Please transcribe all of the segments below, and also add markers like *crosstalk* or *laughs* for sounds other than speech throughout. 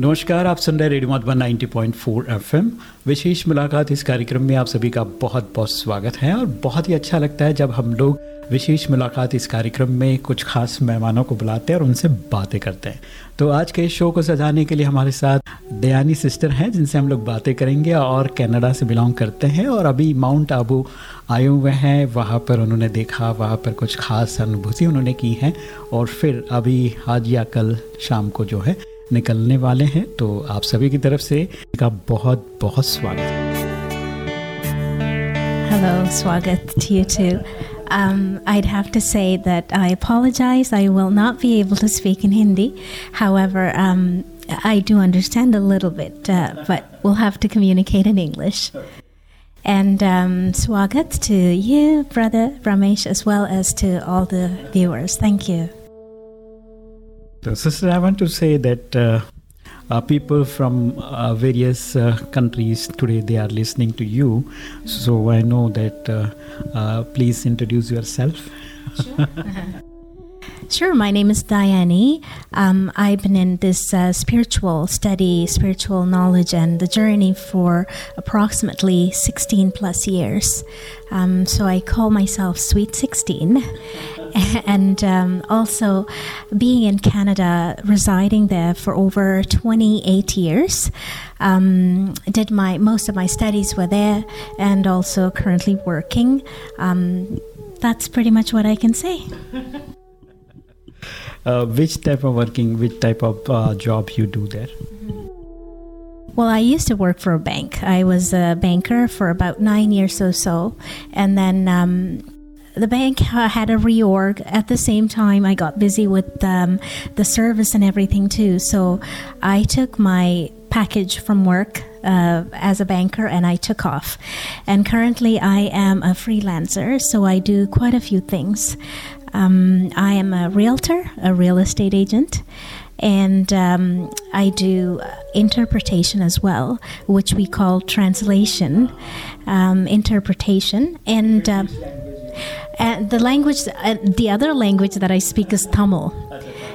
नमस्कार, आप सुन रहे रेडियो मधुबन 90.4 एफएम। विशेष मुलाकात इस कार्यक्रम में आप सभी का बहुत बहुत स्वागत है और बहुत ही अच्छा लगता है जब हम लोग विशेष मुलाकात इस कार्यक्रम में कुछ खास मेहमानों को बुलाते हैं और उनसे बातें करते हैं। तो आज के शो को सजाने के लिए हमारे साथ दयानी सिस्टर हैं, जिनसे हम लोग बातें करेंगे और कनाडा से बिलोंग करते हैं और अभी माउंट आबू आए हुए हैं। वहाँ पर उन्होंने देखा, वहाँ पर कुछ खास अनुभूति उन्होंने की है और फिर अभी आज या कल शाम को जो है निकलने वाले हैं तो आप सभी की तरफ़ से का बहुत बहुत स्वागत Hello, Swagat to you too. Um, I'd have to say that I apologize. I will not be able to speak in Hindi. However, um, I do understand a little bit, uh, but we'll have to communicate in English. And um, Swagat to you, Brother Ramesh, as well as to all the viewers. Thank you. So, sister, I want to say that uh, uh, people from uh, various uh, countries today they are listening to you. So I know that. Uh, uh, please introduce yourself. *laughs* Sure, my name is Thayani. Um, I've been in this uh, spiritual study, spiritual knowledge, and the journey for approximately 16 plus years. Um, so I call myself Sweet 16. *laughs* and um, also being in Canada, residing there for over 28 years. Um, did my most of my studies were there, and also currently working. Um, that's pretty much what I can say. *laughs* Uh, which type of working, which type of uh, job you do there? Well, I used to work for a bank. I was a banker for about nine years or so, and then um, the bank had a reorg. At the same time, I got busy with um, the service and everything too. So I took my package from work uh, as a banker and I took off. And currently, I am a freelancer, so I do quite a few things. Um, I am a realtor, a real estate agent, and um, I do interpretation as well, which we call translation, um, interpretation, and. Uh, and the language, uh, the other language that I speak is Tamil.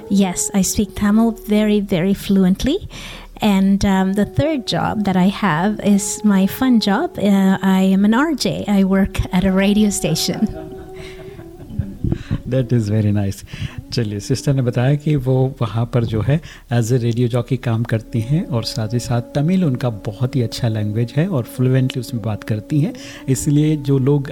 Yes, I speak Tamil very, very fluently. And um, the third job that I have is my fun job. Uh, I am an RJ. I work at a radio station. That is very nice चलिए sister ने बताया कि वो वहाँ पर जो है as a radio jockey काम करती हैं और साथ ही साथ तमिल उनका बहुत ही अच्छा लैंग्वेज है और फ्लुएंटली उसमें बात करती हैं। इसलिए जो लोग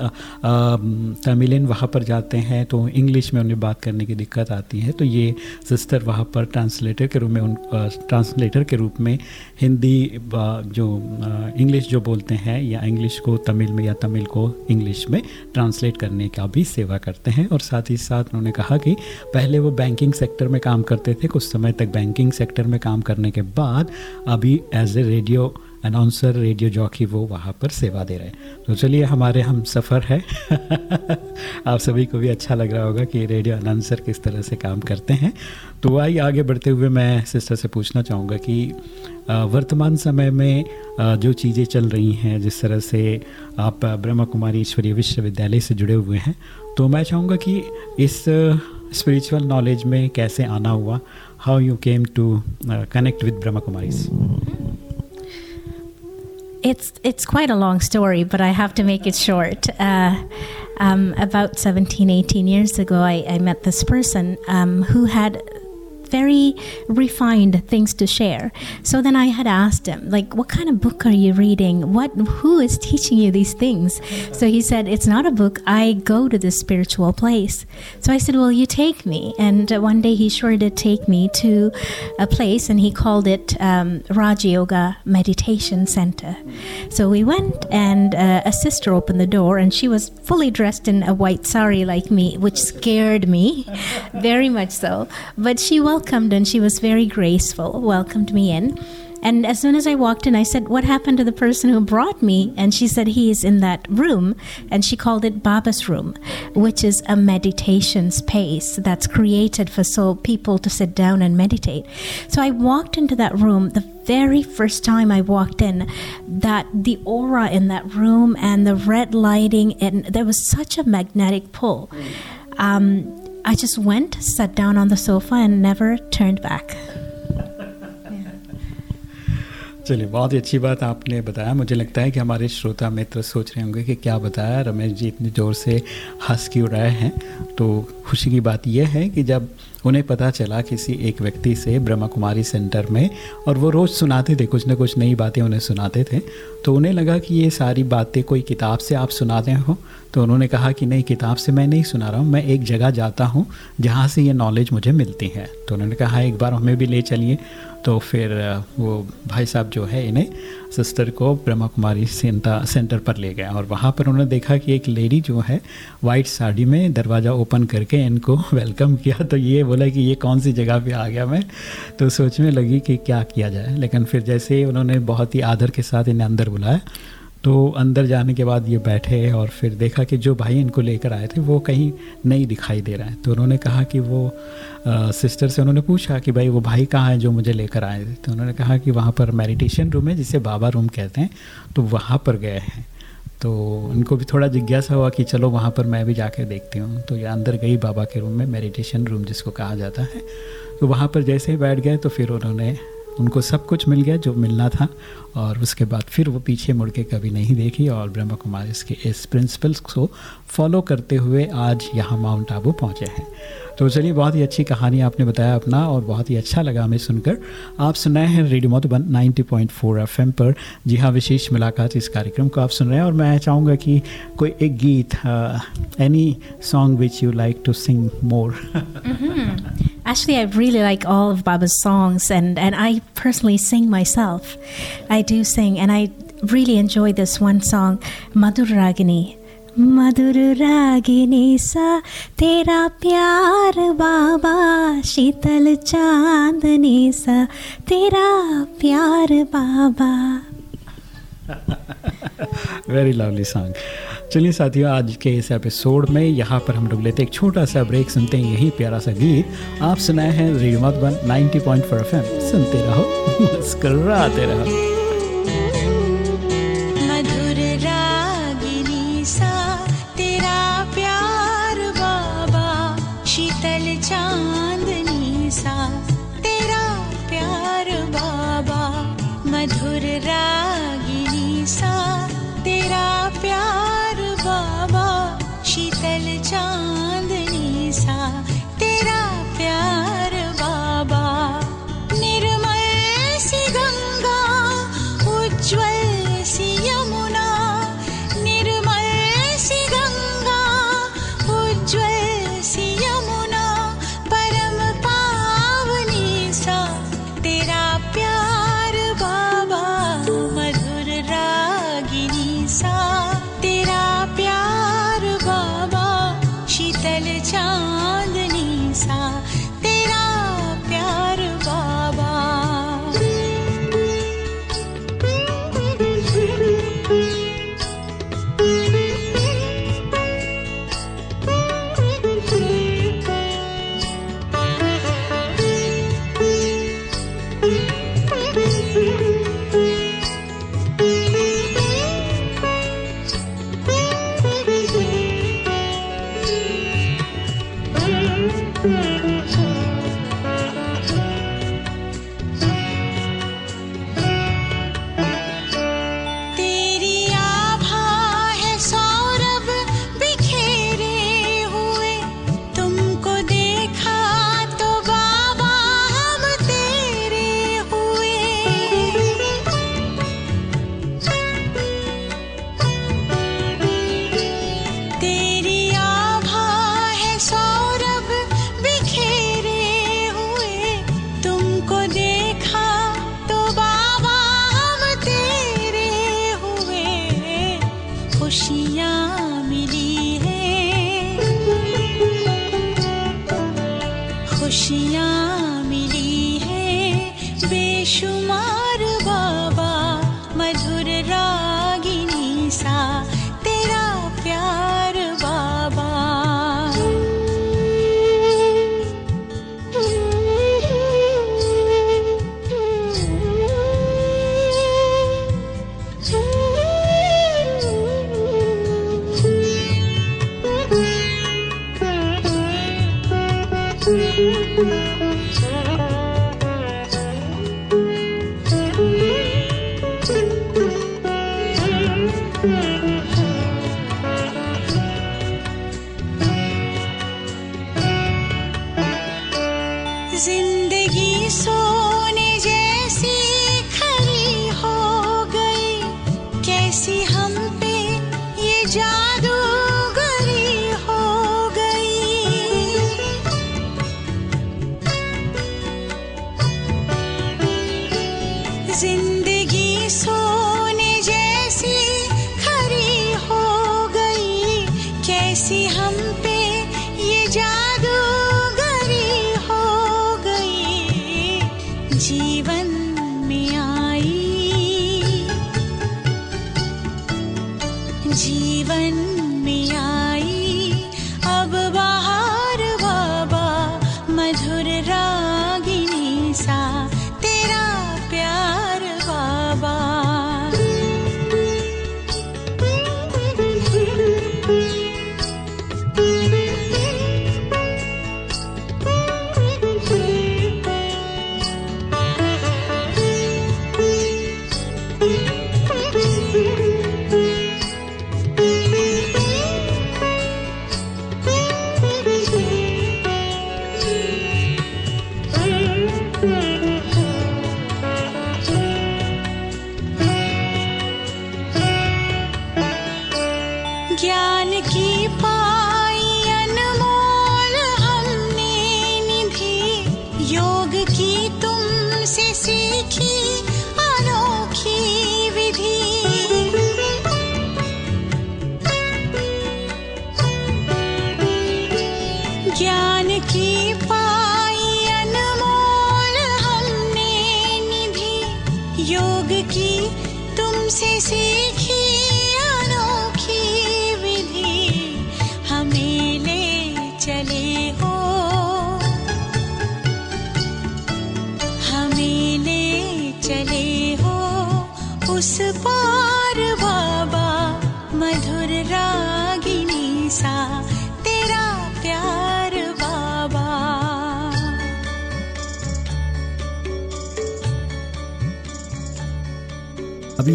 तमिलियन वहाँ पर जाते हैं तो इंग्लिश में उन्हें बात करने की दिक्कत आती है। तो ये सिस्टर वहाँ पर ट्रांसलेटर के रूप में उन ट्रांसलेटर के रूप में हिंदी जो इंग्लिश जो बोलते हैं या इंग्लिश को तमिल में या तमिल को इंग्लिश में ट्रांसलेट करने का भी सेवा करते हैं और साथ ही उन्होंने कहा कि पहले वो बैंकिंग सेक्टर में काम करते थे, कुछ समय तक बैंकिंग सेक्टर में काम करने के बाद अभी as a radio announcer radio jockey वो वहाँ पर सेवा दे रहे हैं। तो चलिए, हमारे हम सफ़र है। *laughs* आप सभी को भी अच्छा लग रहा होगा कि रेडियो अनाउंसर किस तरह से काम करते हैं। तो आइए, आगे बढ़ते हुए मैं सिस्टर से पूछना चाहूँगा कि वर्तमान समय में जो चीज़ें चल रही हैं, जिस तरह से आप ब्रह्मा कुमारी ईश्वरीय विश्वविद्यालय से जुड़े हुए हैं तो मैं चाहूँगा कि इस स्पिरिचुअल नॉलेज में कैसे आना हुआ how you came to connect with Brahma Kumaris It's it's quite a long story, but I have to make it short. Uh, um, about 17, 18 years ago, I, I met this person um, who had very refined things to share. So then I had asked him, like, what kind of book are you reading? What who is teaching you these things? So he said, it's not a book. I go to this spiritual place. So I said, well, you take me. And one day he sure did take me to a place, and he called it um, Raj Yoga Meditation Center. So we went, and uh, a sister opened the door, and she was fully dressed in a white sari like me, which scared me *laughs* very much so. But she welcomed welcomed and she was very graceful, welcomed me in. And as soon as I walked in, I said, What happened to the person who brought me? And she said, He's in that room. And she called it Baba's room, which is a meditation space that's created for so people to sit down and meditate. So I walked into that room. The very first time I walked in, that the aura in that room and the red lighting, and there was such a magnetic pull. Um, I just went, sat down on the sofa, and never turned back. चलिए बहुत ही अच्छी बात आपने बताया। मुझे लगता है कि हमारे श्रोता मित्र सोच रहे होंगे कि क्या बताया। रमेश जी इतने ज़ोर से हंस क्यों रहे हैं। तो खुशी की बात यह है कि जब उन्हें पता चला किसी एक व्यक्ति से ब्रह्मा कुमारी सेंटर में, और वो रोज़ सुनाते थे, कुछ ना कुछ नई बातें उन्हें सुनाते थे। तो उन्हें लगा कि ये सारी बातें कोई किताब से आप सुनाते हो। तो उन्होंने कहा कि नहीं, किताब से मैं नहीं सुना रहा हूँ, मैं एक जगह जाता हूँ, जहाँ से ये नॉलेज मुझे मिलती है। तो उन्होंने कहा एक बार हमें भी ले चलिए। तो फिर, वो भाई साहब जो है, इन्हें सिस्टर को ब्रह्मा कुमारी सेंटा सेंटर पर ले गए, और वहाँ पर उन्होंने देखा कि एक लेडी जो है वाइट साड़ी में दरवाज़ा ओपन करके इनको *laughs* वेलकम किया। तो ये बोला कि ये कौन सी जगह पे आ गया मैं? तो सोचने लगी कि क्या किया जाए। लेकिन फिर जैसे ही उन्होंने बहुत ही आदर के साथ इन्हें अंदर बुलाया तो अंदर जाने के बाद ये बैठे और फिर देखा कि जो भाई इनको लेकर आए थे वो कहीं नहीं दिखाई दे रहा है। तो उन्होंने कहा कि वो आ, सिस्टर से उन्होंने पूछा कि भाई वो भाई कहाँ है जो मुझे लेकर आए थे? तो उन्होंने कहा कि वहाँ पर मेडिटेशन रूम है जिसे बाबा रूम कहते हैं तो वहाँ पर गए हैं। तो उनको भी थोड़ा जिज्ञासा हुआ कि चलो वहाँ पर मैं भी जाकर देखती हूँ। तो ये अंदर गई बाबा के रूम में मेडिटेशन रूम जिसको कहा जाता है। तो वहाँ पर जैसे ही बैठ गए तो फिर उन्होंने उनको सब कुछ मिल गया जो मिलना था और उसके बाद फिर वो पीछे मुड़ के कभी नहीं देखी और ब्रह्मा कुमारी इसके इस प्रिंसिपल्स को फॉलो करते हुए आज यहाँ माउंट आबू पहुँचे हैं। तो चलिए, बहुत ही अच्छी कहानी आपने बताया अपना और बहुत ही अच्छा लगा हमें सुनकर। आप सुनाए हैं रेडियो मधुबन 90.4 एफएम पर। जी हाँ विशेष मुलाकात इस कार्यक्रम को आप सुन रहे हैं और मैं चाहूँगा कि कोई एक गीत any song which you like to sing more Actually, I really like all of Baba's songs, and, and I personally sing myself. I do sing, and I really enjoy this one song, Madhur Ragini. मधुर रागिनी सा तेरा प्यार बाबा शीतल चांदनी सा तेरा प्यार बाबा very lovely song चलिए साथियों, आज के इस एपिसोड में यहाँ पर हम लोग लेते एक छोटा सा ब्रेक सुनते हैं यही प्यारा सा गीत। आप सुनाए हैं रेडियो मधुबन 90.4 एफएम सुनते रहो, *laughs* मुस्कराते रहो।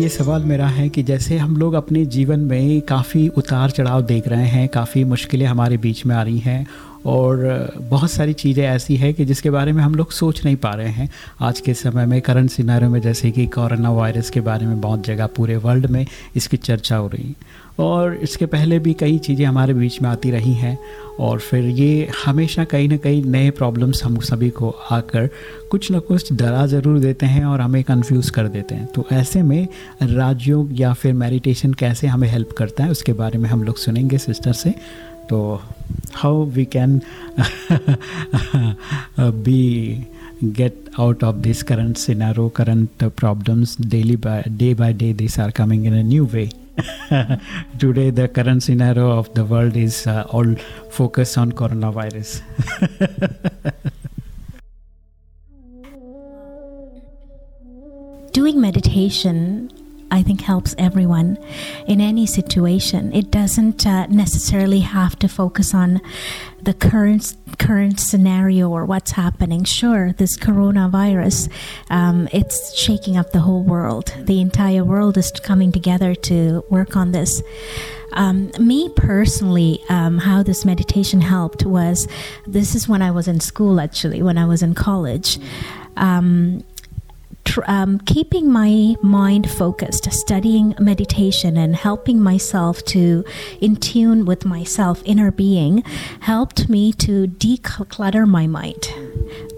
ये सवाल मेरा है कि जैसे हम लोग अपने जीवन में काफ़ी उतार चढ़ाव देख रहे हैं, काफ़ी मुश्किलें हमारे बीच में आ रही हैं और बहुत सारी चीज़ें ऐसी है कि जिसके बारे में हम लोग सोच नहीं पा रहे हैं। आज के समय में करंट सिनारों में जैसे कि कोरोना वायरस के बारे में बहुत जगह पूरे वर्ल्ड में इसकी चर्चा हो रही। और इसके पहले भी कई चीज़ें हमारे बीच में आती रही हैं और फिर ये हमेशा कहीं ना कहीं नए प्रॉब्लम्स हम सभी को आकर कुछ ना कुछ डरा ज़रूर देते हैं और हमें कंफ्यूज कर देते हैं। तो ऐसे में राजयोग या फिर मेडिटेशन कैसे हमें हेल्प करता है उसके बारे में हम लोग सुनेंगे सिस्टर से। तो how we can be out of this current scenario current uh, problems daily by day by day these are coming in a new way *laughs* today the current scenario of the world is uh, all focused on coronavirus. *laughs* Doing meditation I think helps everyone in any situation. It doesn't uh, necessarily have to focus on the current current scenario or what's happening. Sure, this coronavirus, um, it's shaking up the whole world. The entire world is coming together to work on this. Um, me personally, um, how this meditation helped was this is when I was in school, actually, when I was in college. Um, tr- um, keeping my mind focused, studying meditation, and helping myself to in tune with myself, inner being, helped me to declutter my mind.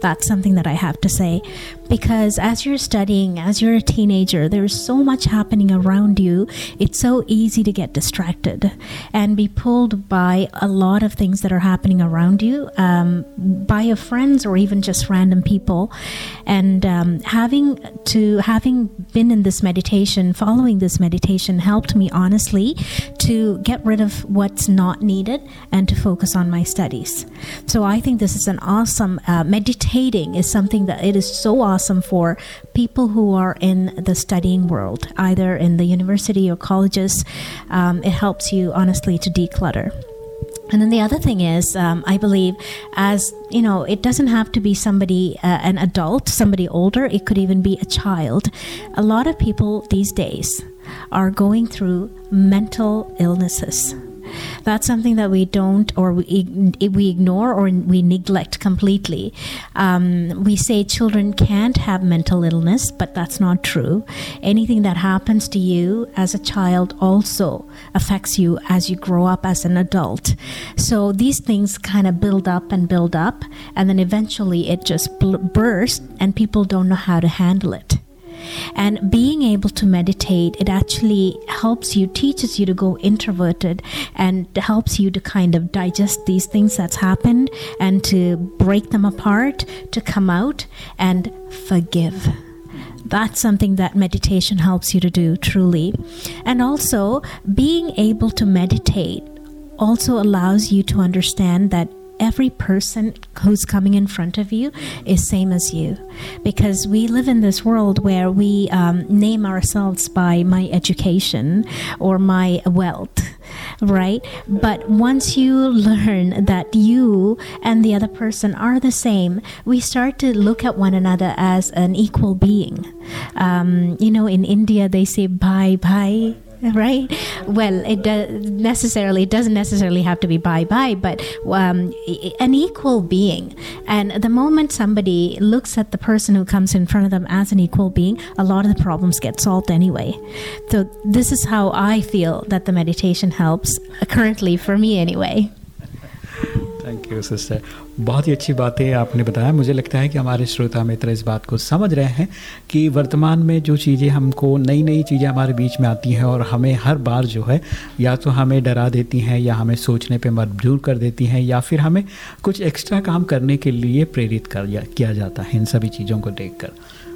That's something that I have to say. Because as you're studying, as you're a teenager, there's so much happening around you. It's so easy to get distracted and be pulled by a lot of things that are happening around you, um, by your friends or even just random people. And um, having to having been in this meditation, following this meditation, helped me honestly to get rid of what's not needed and to focus on my studies. So I think this is an awesome uh, meditating is something that it is so awesome for people who are in the studying world, either in the university or colleges. Um, it helps you honestly to declutter. And then the other thing is, um, I believe, as you know, it doesn't have to be somebody, uh, an adult, somebody older. It could even be a child. A lot of people these days are going through mental illnesses. That's something that we don't, or we, we ignore, or we neglect completely. Um, we say children can't have mental illness, but that's not true. Anything that happens to you as a child also affects you as you grow up as an adult. So these things kind of build up and build up, and then eventually it just bl- bursts, and people don't know how to handle it. And being able to meditate, it actually helps you, teaches you to go introverted and helps you to kind of digest these things that's happened and to break them apart, to come out and forgive. That's something that meditation helps you to do truly. And also, being able to meditate also allows you to understand that every person who's coming in front of you is same as you. Because we live in this world where we um, name ourselves by my education or my wealth right? But once you learn that you and the other person are the same we start to look at one another as an equal being. Um, you know in india they say bye bye *laughs* right? Well it does necessarily it doesn't necessarily have to be bye bye but um, an equal being. And the moment somebody looks at the person who comes in front of them as an equal being a lot of the problems get solved anyway. So this is how i feel that the meditation helps uh, currently for me anyway thank you sister बहुत ही अच्छी बातें आपने बताया। मुझे लगता है कि हमारे श्रोता मित्र इस बात को समझ रहे हैं कि वर्तमान में जो चीज़ें हमको नई नई चीज़ें हमारे बीच में आती हैं और हमें हर बार जो है या तो हमें डरा देती हैं या हमें सोचने पे मजबूर कर देती हैं या फिर हमें कुछ एक्स्ट्रा काम करने के लिए प्रेरित कर किया जाता है इन सभी चीज़ों को देख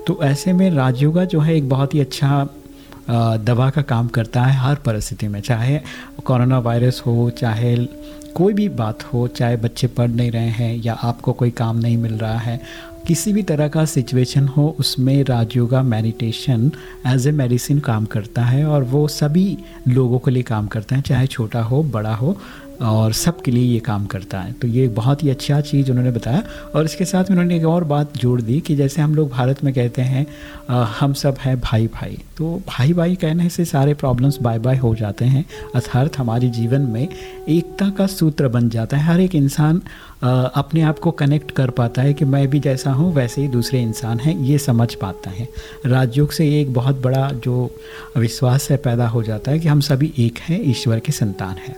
तो ऐसे में राजयोगा जो है एक बहुत ही अच्छा दवा का काम करता है हर परिस्थिति में, चाहे कोरोना वायरस हो, चाहे कोई भी बात हो, चाहे बच्चे पढ़ नहीं रहे हैं या आपको कोई काम नहीं मिल रहा है, किसी भी तरह का सिचुएशन हो, उसमें Rajyoga meditation as a medicine काम करता है और वो सभी लोगों के लिए काम करता है, चाहे छोटा हो, बड़ा हो। और सबके लिए ये काम करता है। तो ये बहुत ही अच्छा चीज़ उन्होंने बताया। और इसके साथ में उन्होंने एक और बात जोड़ दी कि जैसे हम लोग भारत में कहते हैं आ, हम सब हैं भाई भाई तो भाई भाई कहने से सारे प्रॉब्लम्स बाय बाय हो जाते हैं। अर्थात हमारे जीवन में एकता का सूत्र बन जाता है। हर एक इंसान अपने आप को कनेक्ट कर पाता है कि मैं भी जैसा हूँ वैसे ही दूसरे इंसान हैं ये समझ पाता है। राजयोग से एक बहुत बड़ा जो विश्वास है पैदा हो जाता है कि हम सभी एक हैं ईश्वर के संतान हैं।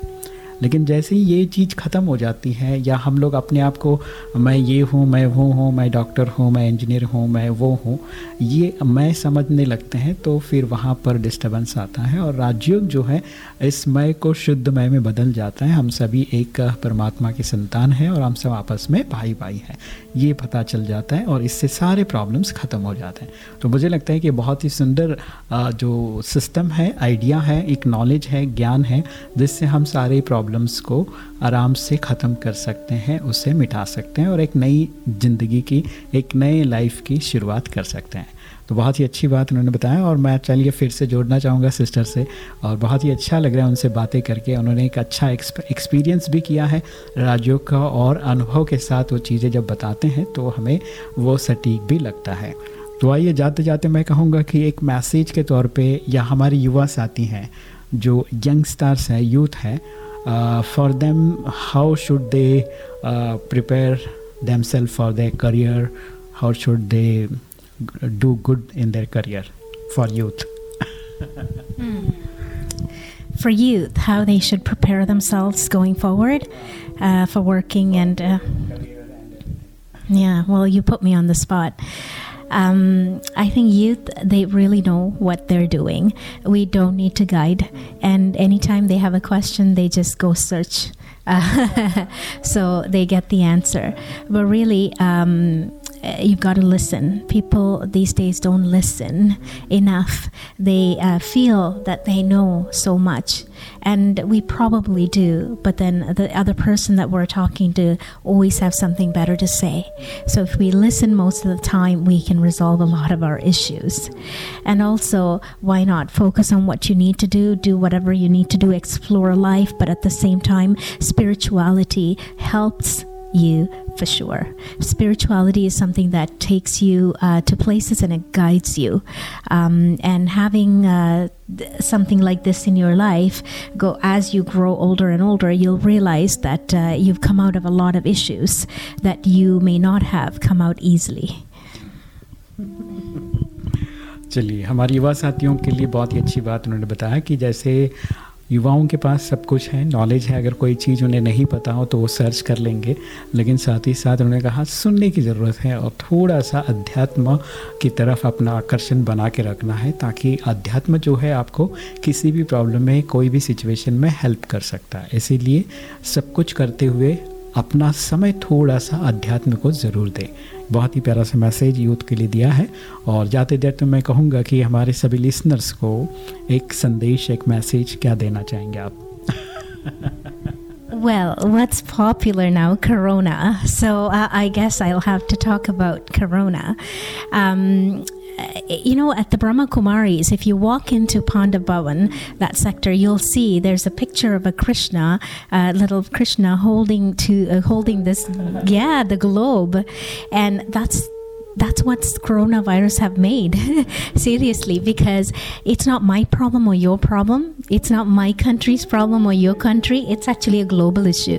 लेकिन जैसे ही ये चीज़ ख़त्म हो जाती है, या हम लोग अपने आप को, मैं ये हूँ, मैं वो हूँ, मैं डॉक्टर हूँ, मैं इंजीनियर हूँ, मैं वो हूँ, ये मैं समझने लगते हैं तो फिर वहाँ पर डिस्टर्बेंस आता है और राजयोग जो है, इस मय को शुद्ध मय में बदल जाता है। हम सभी एक परमात्मा के संतान हैं और हम सब आपस में भाई भाई हैं। ये पता चल जाता है और इससे सारे प्रॉब्लम्स ख़त्म हो जाते हैं। तो मुझे लगता है कि बहुत ही सुंदर जो सिस्टम है आइडिया है, एक नॉलेज है, ज्ञान है, जिससे हम सारे प्रॉब्लम्स को आराम से ख़त्म कर सकते हैं, उसे मिटा सकते हैं और एक नई ज़िंदगी की, एक नए लाइफ की शुरुआत कर सकते हैं। तो बहुत ही अच्छी बात उन्होंने बताया और मैं चलिए फिर से जोड़ना चाहूँगा सिस्टर से और बहुत ही अच्छा लग रहा है उनसे बातें करके। उन्होंने एक अच्छा एक्सपीरियंस भी किया है राजयोग का और अनुभव के साथ वो चीज़ें जब बताते हैं तो हमें वो सटीक भी लगता है। तो आइए जाते जाते मैं कहूँगा कि एक मैसेज के तौर पे या हमारे युवा साथी हैं, जो यंगस्टार्स हैं यूथ हैं Uh, for them, how should they uh, prepare themselves for their career? How should they do good in their career for youth? mm. For youth, how they should prepare themselves going forward uh, for working and. Uh, yeah, well, you put me on the spot. Um, I think youth, they really know what they're doing. We don't need to guide. And anytime they have a question, they just go search. Uh, *laughs* so they get the answer. But really, um, you've got to listen. People these days don't listen enough. They uh, feel that they know so much, and we probably do. But then the other person that we're talking to always have something better to say. So if we listen most of the time, we can resolve a lot of our issues. And also, why not focus on what you need to do? Do whatever you need to do. Explore life, but at the same time, spirituality helps you for sure. Spirituality is something that takes you uh, to places and it guides you. Um, and having uh, th- something like this in your life, go as you grow older and older, you'll realize that uh, you've come out of a lot of issues that you may not have come out easily. *laughs* चलिए हमारे युवा साथियों के लिए बहुत ही अच्छी बात उन्होंने बताया कि जैसे युवाओं के पास सब कुछ है नॉलेज है, अगर कोई चीज़ उन्हें नहीं पता हो तो वो सर्च कर लेंगे। लेकिन साथ ही साथ उन्होंने कहा, सुनने की ज़रूरत है और थोड़ा सा अध्यात्म की तरफ़ अपना आकर्षण बना के रखना है ताकि अध्यात्म जो है आपको किसी भी प्रॉब्लम में, कोई भी सिचुएशन में हेल्प कर सकता है। इसीलिए सब कुछ करते हुए अपना समय थोड़ा सा अध्यात्म को ज़रूर दें बहुत ही प्यारा सा मैसेज यूथ के लिए दिया है और जाते जाते मैं कहूँगा कि हमारे सभी लिसनर्स को एक संदेश एक मैसेज क्या देना चाहेंगे आप Well, what's popular now? Corona. So uh, I guess I'll have to talk about Corona. Um, you know, at the Brahma Kumaris, if you walk into Pandav Bhavan, that sector, you'll see there's a picture of a Krishna, uh, little Krishna holding to uh, holding this, yeah, the globe, and that's that's what coronavirus have made. *laughs* Seriously because it's not my problem or your problem it's not my country's problem or your country. It's actually a global issue.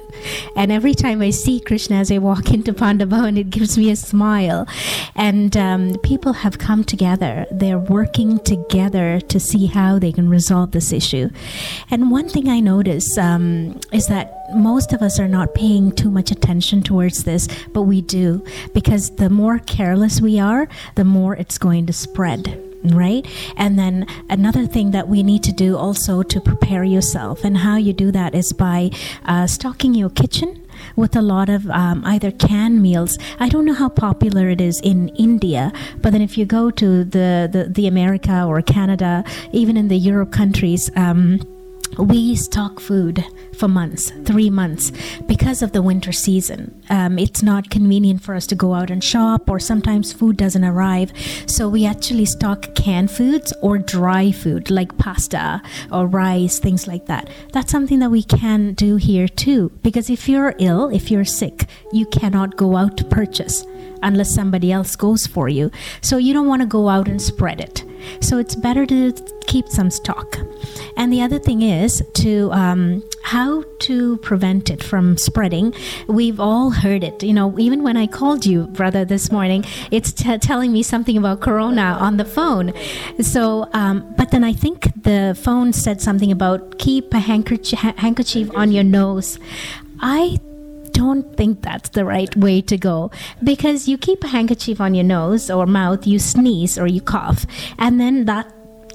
And every time i see krishna as i walk *laughs* into Pandav Bhavan it gives me a smile. And um, people have come together. They're working together to see how they can resolve this issue. And one thing i notice um, is that most of us are not paying too much attention towards this, but we do. Because the more careless we are, the more it's going to spread. Right? And then another thing that we need to do also to prepare yourself, and how you do that is by uh, stocking your kitchen with a lot of um, either canned meals. I don't know how popular it is in India, but then if you go to the, the, the America or Canada, even in the Europe countries, um, we stock food for months, three months, because of the winter season. Um, it's not convenient for us to go out and shop, or sometimes food doesn't arrive. So we actually stock canned foods or dry food like pasta or rice, things like that. That's something that we can do here too, because if you're ill, if you're sick, you cannot go out to purchase unless somebody else goes for you. So you don't want to go out and spread it. So it's better to keep some stock. And the other thing is to um, how to prevent it from spreading. We've all heard it. You know, even when I called you, brother, this morning, it's t- telling me something about Corona on the phone. So, um, but then I think the phone said something about keep a handkerchief, handkerchief on your nose. I don't think that's the right way to go because you keep a handkerchief on your nose or mouth, you sneeze or you cough, and then that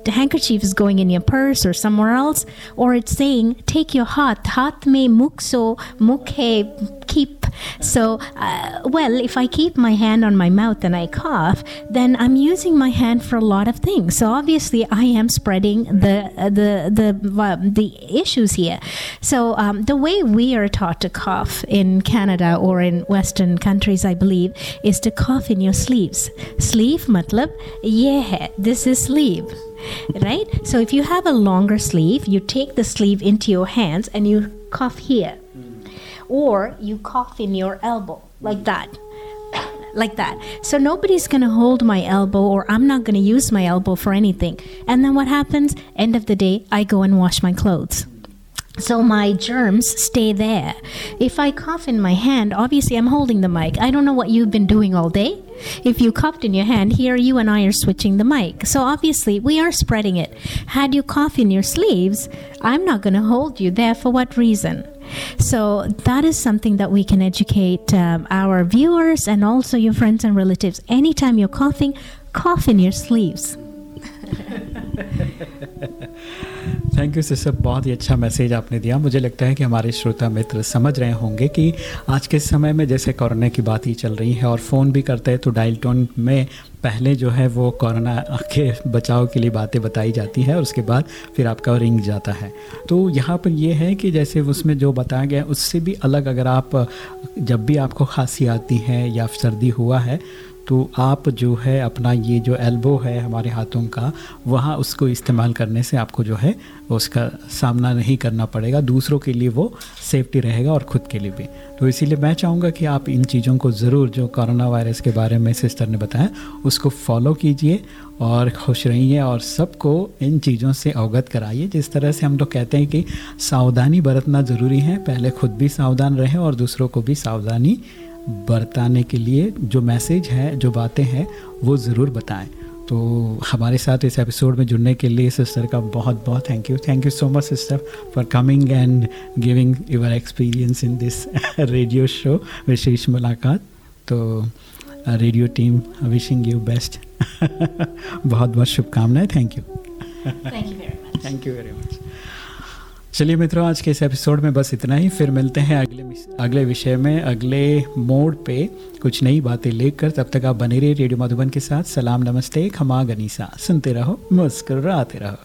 the handkerchief is going in your purse or somewhere else, or it's saying take your hat, hat me mukso mukhe keep. So, uh, well, if I keep my hand on my mouth and I cough, then I'm using my hand for a lot of things. So obviously, I am spreading the uh, the the uh, the issues here. So um, the way we are taught to cough in Canada or in Western countries, I believe, is to cough in your sleeves. Sleeve, matlab, yeah. This is sleeve right? So if you have a longer sleeve, you take the sleeve into your hands and you cough here. Or you cough in your elbow, like that. *coughs* Like that. So nobody's going to hold my elbow, or I'm not going to use my elbow for anything. And then what happens? End of the day, I go and wash my clothes. So my germs stay there. If I cough in my hand, obviously I'm holding the mic. I don't know what you've been doing all day. If you coughed in your hand, here you and I are switching the mic. So obviously we are spreading it. Had you cough in your sleeves, I'm not going to hold you there for what reason? So that is something that we can educate um, our viewers and also your friends and relatives. Anytime you're coughing, cough in your sleeves. *laughs* Thank you sister बहुत ही अच्छा message आपने दिया। मुझे लगता है कि हमारे श्रोता मित्र समझ रहे होंगे कि आज के समय में जैसे कोरोना की बात ही चल रही है और फ़ोन भी करते हैं तो डायल टोन में पहले जो है वो कोरोना के बचाव के लिए बातें बताई जाती है और उसके बाद फिर आपका रिंग जाता है। तो यहाँ पर ये है कि जैसे उसमें जो बताया गया, उससे भी अलग अगर आप, जब भी आपको खांसी आती है या सर्दी हुआ है तो आप जो है अपना ये जो एल्बो है हमारे हाथों का, वहाँ उसको इस्तेमाल करने से आपको जो है उसका सामना नहीं करना पड़ेगा। दूसरों के लिए वो सेफ्टी रहेगा और ख़ुद के लिए भी। तो इसीलिए मैं चाहूँगा कि आप इन चीज़ों को ज़रूर, जो कोरोना वायरस के बारे में सिस्टर ने बताया, उसको फॉलो कीजिए और खुश रहिए और सबको इन चीज़ों से अवगत कराइए। जिस तरह से हम लोग कहते हैं कि सावधानी बरतना ज़रूरी है। पहले खुद भी सावधान रहें और दूसरों को भी सावधानी बरताने के लिए जो मैसेज है जो बातें हैं वो ज़रूर बताएँ। तो हमारे साथ इस एपिसोड में जुड़ने के लिए सिस्टर का बहुत बहुत thank you thank you so much sister for coming and giving your experience in this radio show विशेष मुलाकात। तो radio team wishing you best बहुत बहुत शुभकामनाएँ। Thank you Thank you very much. Thank you very much चलिए मित्रों, आज के इस एपिसोड में बस इतना ही। फिर मिलते हैं अगले अगले विषय में, अगले मोड पे कुछ नई बातें लेकर। तब तक आप बने रहिए रेडियो मधुबन के साथ। सलाम, नमस्ते, खमा, गनीसा। सुनते रहो, मुस्कुराते रहो।